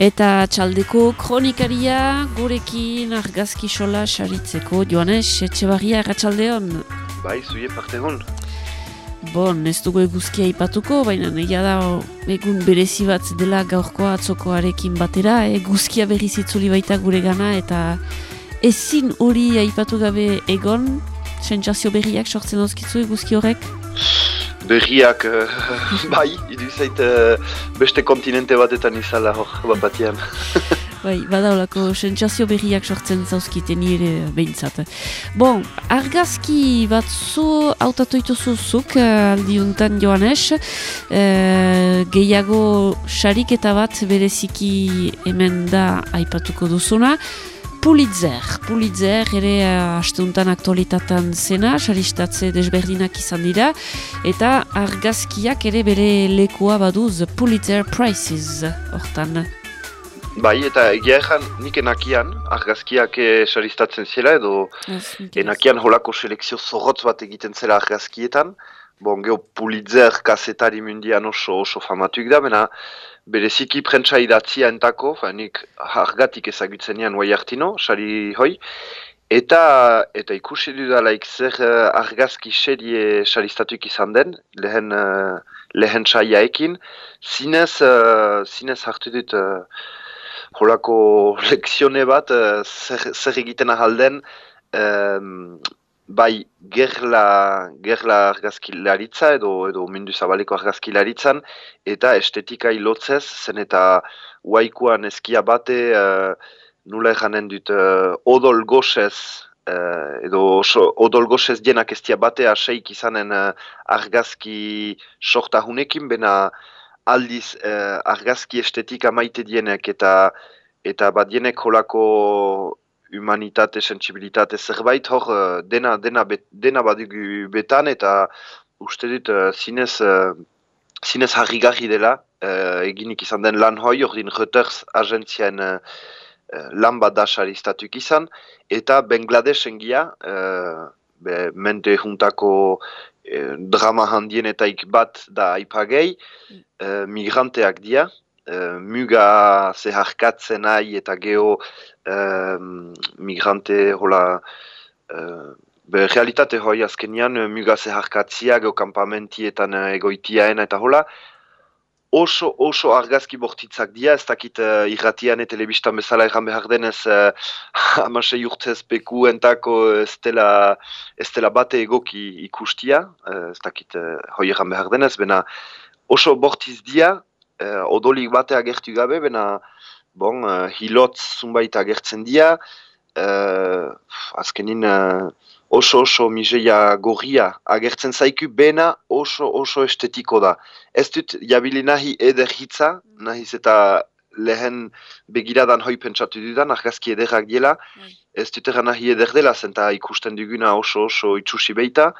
Eta txaldeko kronikaria gurekin argazki sola saritzeko, Joanes, etxe barria erratxaldeon? Bai, zuie parte hon. Bon, ez dugu eguzkia ipatuko, baina negia da egun berezi bat dela gaurkoa atzokoarekin batera, eguzkia berri zitzuli baita gure gana, eta ezin hori aipatu gabe egon, sentsazio berriak sortzen dozkitzu eguzki horrek? Berriak uh, bai, idu zait uh, beste kontinente batetan izala hor, bat batian. bai, badaulako sentsazio berriak sortzen zauzkite nire behintzat. Bon, argazki bat zu autatu ituzuzuk uh, aldiuntan joanes, uh, gehiago sarik eta bat bereziki hemen da aipatuko duzuna, Pulitzer, Pulitzer ere uh, asteuntan aktualitatean zena, saristatze desberdinak izan dira, eta argazkiak ere bere lekua baduz Pulitzer Prizes, hortan. Bai, eta egia ezan nik enakian, argazkiak eh, saristatzen zela, edo enakian. holako selekzio zorrotz bat egiten zela argazkietan, bon, geho Pulitzer kasetari mundian oso, oso famatuk da, bena, bereziki prentsa idatzia entako, nik hargatik ezagutzen ean hartino, sari hoi, eta eta ikusi dudalaik zer uh, argazki serie saristatuik izan den, lehen, uh, lehen saiaekin, zinez, uh, zinez hartu dut holako lekzione bat, zer, zer egiten ahalden, um, bai gerla, gerla argazkilaritza edo edo mundu zabaleko argazkilaritzan eta estetika lotzez zen eta waikuan eskia bate uh, nula janen dut uh, odol gosez uh, edo so, odol gosez jenak estia bate aseik izanen uh, argazki sorta hunekin bena aldiz uh, argazki estetika maite dienek eta eta badienek holako humanitate, sensibilitate zerbait, hor eh, dena, dena, bet, dena badugu betan eta uste dut uh, zinez, uh, zinez harrigarri dela eginik izan den lan hoi, hor din Reuters agentziaen uh, lan bat da izan, eta Bangladesen gia, be, mente juntako drama handienetaik bat da aipagei, uh, migranteak dia, uh, muga zeharkatzen nahi eta geho migrante hola uh, be realitate hoi azkenian muga zeharkatzia geho kampamentietan egoitiaen eta hola. Oso oso argazki bortitzak dia, ez dakit uh, irratian eta telebistan bezala erran behar denez uh, amasei urtez peku entako ez dela, bate egoki ikustia, uh, ez dakit uh, hoi erran behar denez, bena oso bortiz dia, uh, odolik bate agertu gabe, bena bon, uh, hilotz zunbait agertzen dia, uh, azkenin uh, oso oso miseia gorria agertzen zaiku, bena oso oso estetiko da. Ez dut jabili nahi eder hitza, nahiz eta lehen begiradan hoi pentsatu dudan, argazki ederrak dela, mm. ez dut eran nahi eder dela, zenta ikusten duguna oso oso itxusi beita,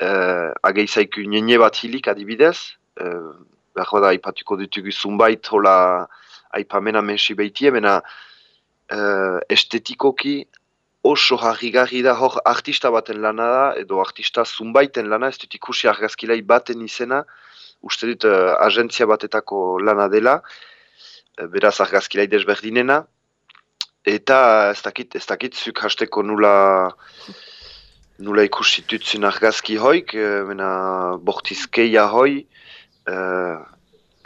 uh, ageizaiku nene bat hilik adibidez, uh, behar da ipatuko ditugu zunbait hola aipamena mensi behitie, bena uh, estetikoki oso harrigarri da hor artista baten lana da, edo artista zunbaiten lana, ez dut ikusi argazkilai baten izena, uste dut uh, agentzia batetako lana dela, uh, beraz argazkilai desberdinena, eta ez dakit, ez dakit zuk hasteko nula nula ikusi dutzen argazki hoik, bena bortizkeia hoi, uh,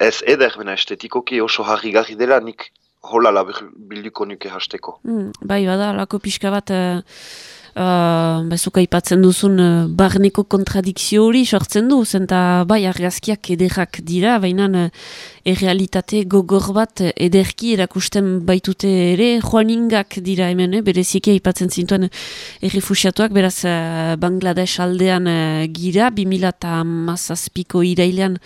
ez eder, bena estetikoki oso harri dela, nik hola bilduko nuke hasteko. Mm, bai, bada, lako pixka bat, uh, uh, bezuka ipatzen duzun uh, barneko kontradikzio hori sortzen du, zenta bai, argazkiak ederrak dira, baina uh, errealitate gogor bat ederki erakusten baitute ere, joaningak dira hemen, eh? bereziki ipatzen zintuen errefusiatuak, beraz uh, Bangladesh aldean uh, gira, 2000 mazazpiko irailean,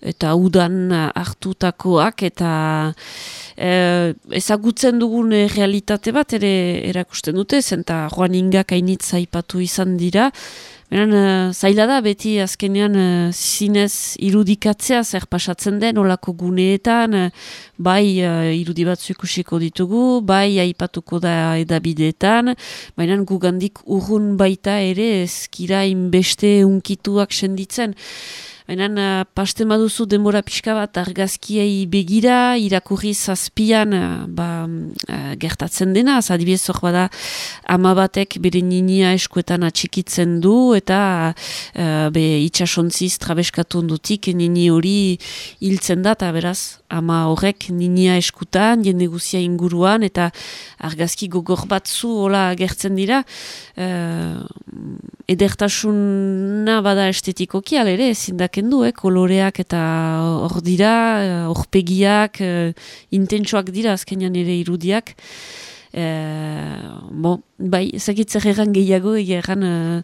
eta udan hartutakoak eta e, ezagutzen dugun realitate bat ere erakusten dute, zenta joan ingak hainitza ipatu izan dira, Beren, uh, zaila da, beti azkenean uh, zinez irudikatzea zer pasatzen den olako guneetan, bai uh, irudi ikusiko ditugu, bai aipatuko da edabideetan, baina gugandik urrun baita ere ezkira inbeste unkituak senditzen. Baina uh, paste maduzu denbora pixka bat argazkiei begira, irakurri zazpian uh, ba, uh, gertatzen dena, adibidez hor bada ama batek bere ninia eskuetan atxikitzen du eta uh, be itxasontziz trabeskatu ondutik nini hori hiltzen da eta beraz ama horrek ninia eskutan, jende guzia inguruan eta argazki gogor batzu hola gertzen dira. Uh, edertasuna bada estetikoki alere zindaken du, eh, koloreak eta hor dira, horpegiak, uh, intentsuak dira azkenean ere irudiak. Uh, bo, bai, ezakitzer egan gehiago, egan uh,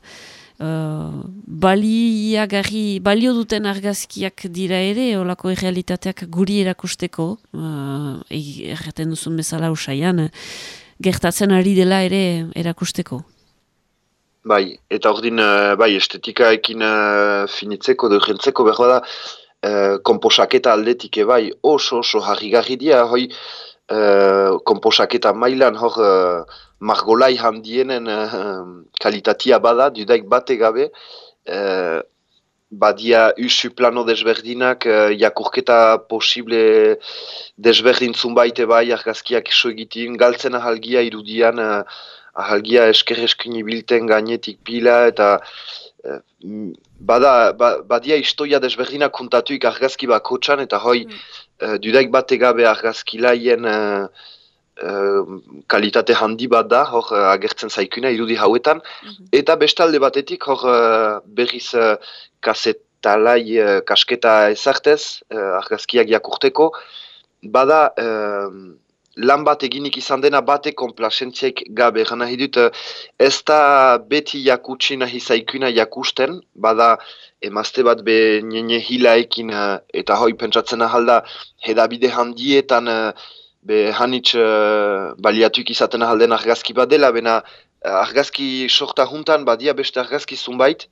uh, balio duten argazkiak dira ere, olako errealitateak guri erakusteko, uh, erraten duzun bezala usaian, gertatzen ari dela ere erakusteko. Bai, eta hor din, uh, bai, estetikaekin uh, finitzeko, durentzeko, behar da, uh, komposaketa aldetik bai, oso, oso harri dia, hoi, uh, komposaketa mailan hor, uh, margolai handienen uh, kalitatia bada, dudaik bate gabe, uh, badia usu plano desberdinak, uh, jakurketa posible desberdintzun baite bai, argazkiak iso egitin, galtzen ahalgia irudian, ahalgia esker eskin ibilten gainetik pila eta eh, bada, ba, badia istoia desberdina kontatuik argazki bako txan eta hoi mm. uh, dudaik bate gabe argazki laien uh, kalitate handi bat da hor agertzen zaikuna irudi hauetan mm-hmm. eta bestalde batetik hor uh, berriz uh, kasetalai kasketa ezartez argazkiak jakurteko bada lan bat eginik izan dena bate konplasentziek gabe. Gana hidut, eh, ez da beti jakutsi nahi zaikuna jakusten, bada emazte bat be nene hilaekin eta hoi pentsatzen ahalda hedabide handietan be hanitz uh, baliatuik izaten ahalden argazki bat dela, bena argazki sorta juntan badia beste argazki zunbait,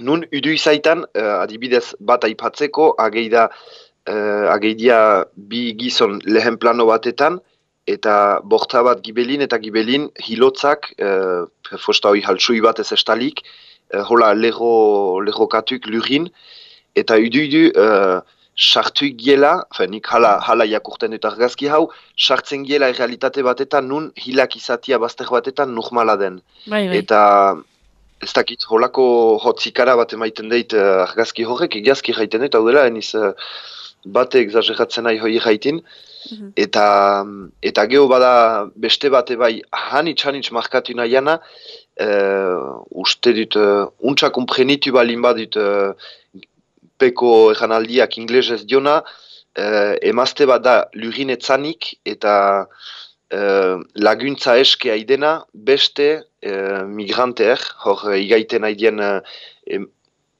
nun udu izaitan, adibidez bat aipatzeko, ageida uh, ageidia bi gizon lehen plano batetan, eta borta bat gibelin eta gibelin hilotzak, uh, fosta hoi haltsui bat ez estalik, uh, hola lego, katuk lurin, eta idu-idu uh, sartuik giela, nik hala, hala jakurten dut argazki hau, sartzen giela realitate batetan nun hilak izatia bazter batetan normala den. Bai, bai. Eta ez dakit holako hotzikara bat emaiten deit uh, argazki horrek, egiazki jaiten dut, hau dela, eniz... Uh, bate exageratzen nahi hoi jaitin, mhm. eta, eta geho bada beste bate bai hanitz hanitz markatu nahiana, uh, uste dut, uh, untsa komprenitu balin badut uh, peko eganaldiak inglesez diona, uh, emazte bat da lurinetzanik eta uh, laguntza eskea idena beste uh, migranteer, hor igaiten haidien uh,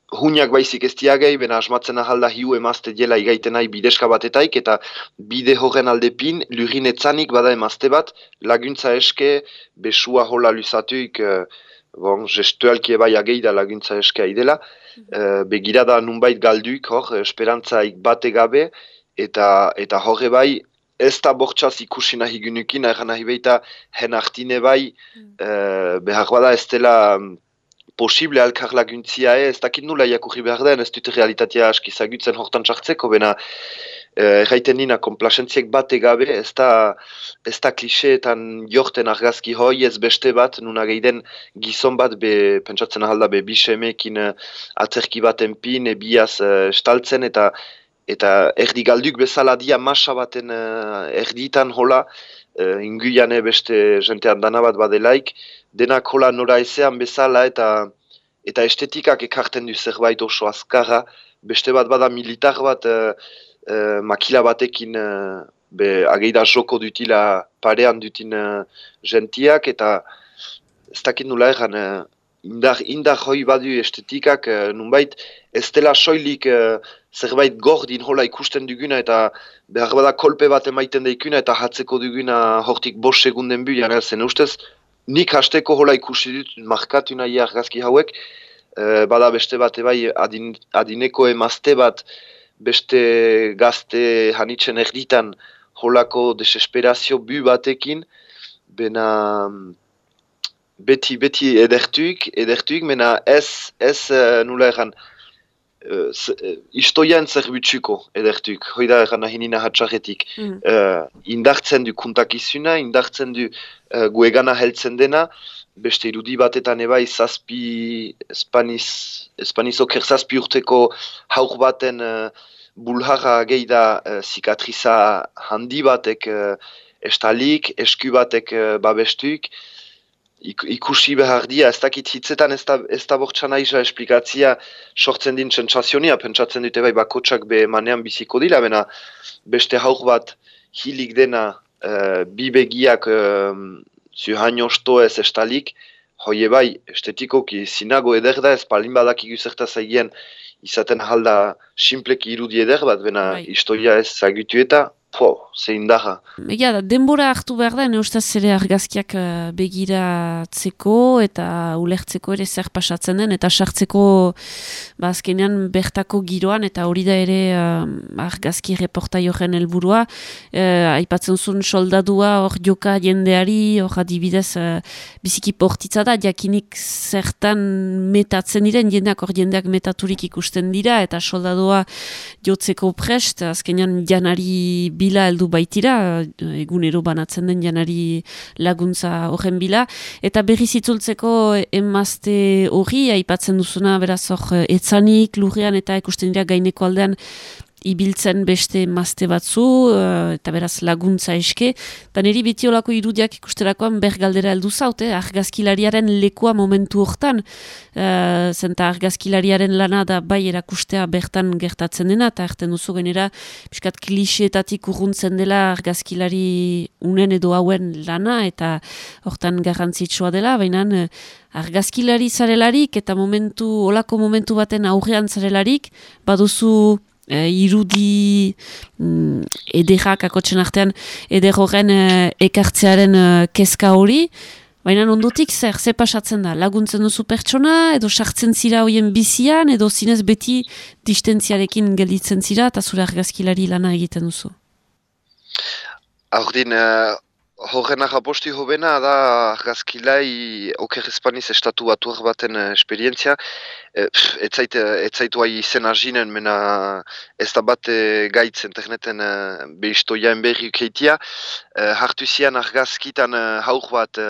Huniak baizik ez diagei, bena asmatzen ahalda hiu emazte dela igaiten nahi bideska batetaik, eta bide horren aldepin, lurin etzanik bada emazte bat, laguntza eske, besua hola luzatuik, uh, bon, gestualki ebai agei da laguntza eske aidela, uh, begirada nunbait galduik hor, esperantzaik bate gabe, eta, eta horre bai, ez da bortxaz ikusi nahi gynukin, nahi beita, hen artine bai, uh, behar bada ez dela, posible alkar laguntzia e, ez dakit nula jakurri behar den, ez dute realitatea aski zagutzen hortan txartzeko, bena eh, erraiten nina komplasentziek bate gabe, ez da, ez da kliseetan jorten argazki hoi ez beste bat, nuna geiden gizon bat, be, pentsatzen ahalda, be, bisemekin uh, atzerki baten pin, e, biaz uh, estaltzen, eta eta erdi galduk bezala dia masa baten erditan hola, uh, inguiane beste jentean dana bat badelaik, denak hola nora ezean bezala eta eta estetikak ekarten du zerbait oso azkarra, beste bat bada militar bat uh, uh, makila batekin uh, be, ageida joko dutila parean dutin uh, gentiak eta ez dakit nula egan indar, indar hoi badu estetikak nunbait ez dela soilik zerbait gordin hola ikusten duguna eta behar bada kolpe bat emaiten daikuna eta hatzeko duguna hortik bos segunden jana zen ustez nik hasteko hola ikusi dut markatu nahi argazki hauek, e, bada beste bat ebai adin, adineko emazte bat beste gazte hanitzen erditan holako desesperazio bu batekin, bena beti, beti edertuik, edertuik, mena ez, ez uh, nula erran, uh, istoian zerbitzuko edertuk, hoi da egan nahi nina hatxarretik. Mm. indartzen du kuntakizuna, indartzen du uh, guegana heltzen dena, beste irudi batetan ebai zazpi, espaniz, espanizok erzazpi urteko haur baten uh, bulhara gehi da uh, zikatriza handi batek uh, estalik, esku batek uh, babestuk, Ik, ikusi behar dia, ez dakit hitzetan ez da, da bortxan aiza esplikatzia sortzen din txentsazionia, pentsatzen dute bai bakotsak be manean biziko dila, bena beste haur bat hilik dena uh, bi begiak uh, zuhaino sto ez estalik, hoi bai estetikoki zinago eder da ez palin badak iguzerta zaigien izaten halda simpleki irudi eder bat, bena bai. historia ez zagutu eta Po, zein daja. Egia da, denbora hartu behar da, neustaz ere argazkiak uh, begiratzeko eta ulertzeko ere zer pasatzen den, eta sartzeko ba, azkenean bertako giroan, eta hori da ere uh, argazki reporta joren helburua. Uh, aipatzen zuen soldadua hor joka jendeari, hor adibidez uh, biziki portitza da, jakinik zertan metatzen diren, jendeak hor jendeak metaturik ikusten dira, eta soldadua jotzeko prest, azkenean janari bila heldu baitira, egunero banatzen den janari laguntza horren bila, eta berri zitzultzeko emazte hori, aipatzen duzuna, beraz hor, etzanik, lurrean eta ikusten dira gaineko aldean, ibiltzen beste mazte batzu, uh, eta beraz laguntza eske, eta niri bitiolako irudiak ikusterakoan bergaldera heldu zaute, argazkilariaren lekua momentu hortan, uh, zenta argazkilariaren lana da bai erakustea bertan gertatzen dena, eta erten duzu genera, piskat klixeetatik urruntzen dela argazkilari unen edo hauen lana, eta hortan garrantzitsua dela, baina uh, argazkilari zarelarik, eta momentu, olako momentu baten aurrean zarelarik, baduzu uh, irudi mm, ederrak akotzen artean ederroren uh, ekartzearen uh, kezka hori, baina ondotik zer, ze pasatzen da, laguntzen duzu pertsona, edo sartzen zira hoien bizian, edo zinez beti distentziarekin gelditzen zira, eta zure argazkilari lana egiten duzu. Aurdin, Horren agaposti hobena da argazkilai oker espaniz estatu batuak baten uh, esperientzia. E, etzaitu hai izen arginen, mena ez da bat gaitz interneten uh, behistoiaen berri ukeitia. Uh, hartu zian argazkitan uh, hauk bat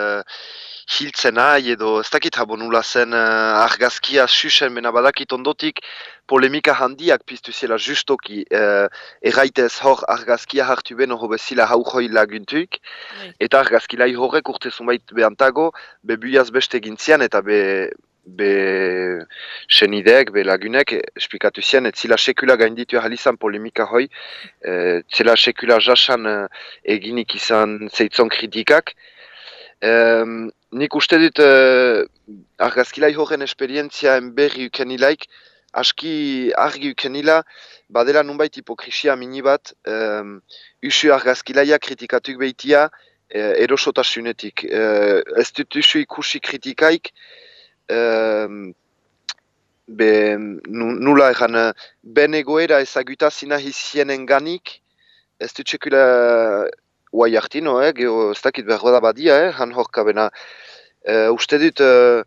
hiltzen nahi edo ez dakit habo nula zen uh, argazkia susen mena badakit ondotik polemika handiak piztu zela justoki uh, erraitez hor argazkia hartu beno hobe zila haujoi laguntuik mm. eta argazkilai horrek urte zunbait behantago bebuiaz beste gintzian eta be be senideek, be lagunek, esplikatu zian, et zila sekula gainditu ahalizan polemika hoi, e, sekula jasan e, eginik izan zeitzon kritikak, Um, nik uste dut uh, argazkilai horren esperientzia berri ukenilaik, aski argi ukenila, badela nunbait hipokrisia mini bat, um, usu argazkilaia kritikatuk behitia, uh, erosotasunetik. Uh, ez dut usu ikusi kritikaik, be, nula egan, ben egoera ezagutazina hizienen ganik, ez dut sekula Uai hartino, eh, geho, ez dakit behar da badia, eh, han horka bena. Uh, uste dut, uh,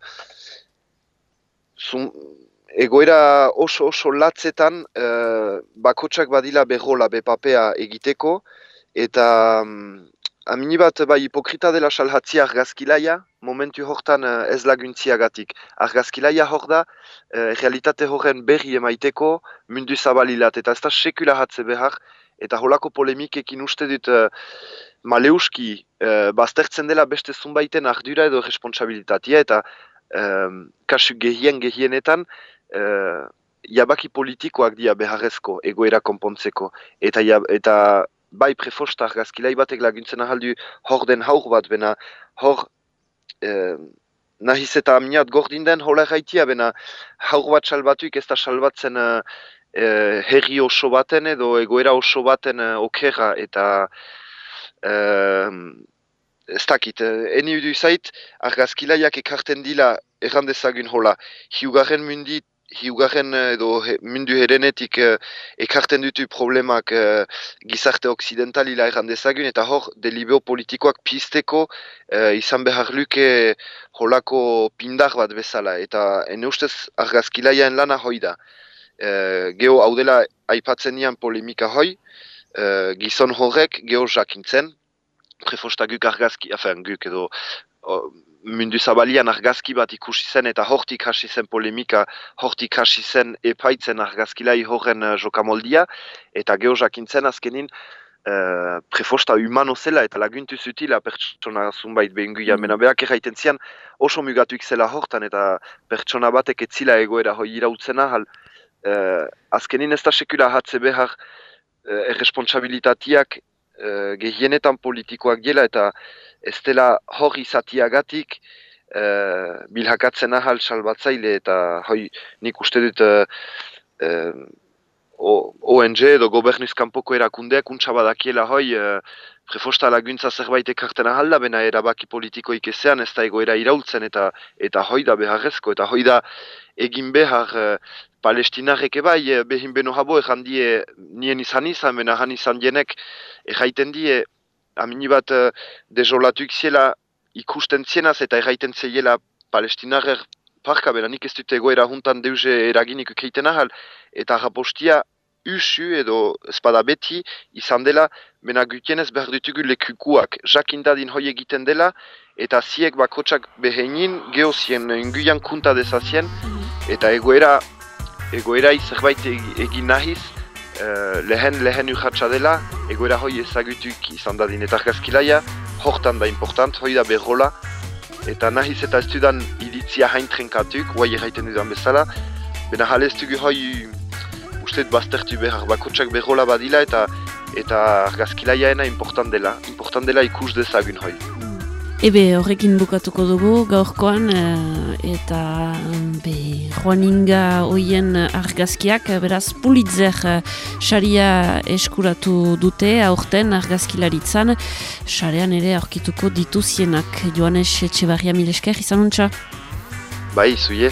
egoera oso oso latzetan, uh, bakotsak badila behola bepapea egiteko, eta um, amini bat bai hipokrita dela salhatzi argazkilaia, momentu hortan uh, ez laguntziagatik. Argazkilaia hor da, uh, realitate horren berri emaiteko mundu zabalilat, eta ez da sekula hatze behar, eta holako polemikekin uste dut uh, maleuski uh, baztertzen dela beste zunbaiten ardura edo responsabilitatea eta um, kasu gehien gehienetan uh, jabaki politikoak dia beharrezko egoera konpontzeko eta, eta bai prefosta argazkilai batek laguntzen ahaldu hor den haur bat bena hor uh, nahiz eta aminat gordin den hola gaitia bena haur bat salbatuik ez da salbatzen e, herri oso baten edo egoera oso baten e, okera eta e, ez dakit, eni udu zait, argazkilaiak ekarten dila errandezagun hola, hiugarren mundit, hiugarren edo mundu herenetik ekarten dutu problemak gizarte occidentalila errandezagun eta hor delibeo politikoak pizteko izan behar luke holako pindar bat bezala. Eta ene ustez argazkilaiaen lana hoi da. E, geho hau dela aipatzen nian polemika hoi, e, gizon horrek geho jakintzen, prefosta guk argazki, afen guk edo mundu zabalian argazki bat ikusi zen eta hortik hasi zen polemika, hortik hasi zen epaitzen argazkilai horren uh, jokamoldia, eta geho jakintzen azkenin uh, prefosta humano zela eta laguntu zutila pertsona zunbait behin guia, mm. mena behak erraiten zian oso mugatuik zela hortan eta pertsona batek etzila egoera hoi irautzen ahal, uh, azkenin ez da sekula hatze behar uh, erresponsabilitatiak uh, gehienetan politikoak gela eta ez dela hor izatiagatik uh, bilhakatzen ahal salbatzaile eta hoi nik uste dut uh, uh, ONG edo goberniz kanpoko erakundeak untsa badakiela hoi uh, prefosta laguntza zerbait ekartzen ahalda bena erabaki politikoik ezean ez da egoera iraultzen eta eta hoi da beharrezko eta hoi da egin behar uh, palestinarek ebai behin beno habo egan die nien izan izan bena izan jenek egaiten die amini bat uh, dezolatuik ziela ikusten zienaz eta erraiten zeiela palestinarer parka bera nik ez dut egoera juntan deuze eraginik ukeiten ahal eta rapostia usu edo espada beti izan dela mena gutienez behar ditugu lekukuak jakindadin hoi egiten dela eta ziek bakotsak behenin geozien inguian kunta dezazien eta egoera egoera zerbait egin nahiz uh, lehen lehen urratxa dela, egoera hoi ezagutuk izan da dinetar gazkilaia, hortan da important, hoi da berrola, eta nahiz eta ez dudan iritzia hain trenkatuk, guai erraiten dudan bezala, bena jale ez dugu hoi usteet baztertu behar bakotsak berrola badila eta eta argazkilaia ena important dela, important dela ikus dezagun hoi. Ebe horrekin bukatuko dugu gaurkoan eh, eta be, joaninga hoien argazkiak beraz pulitzer eh, eskuratu dute aurten argazkilaritzan. Xarean ere aurkituko dituzienak. Joanes Etxebarria Milesker izan Bai, zuie.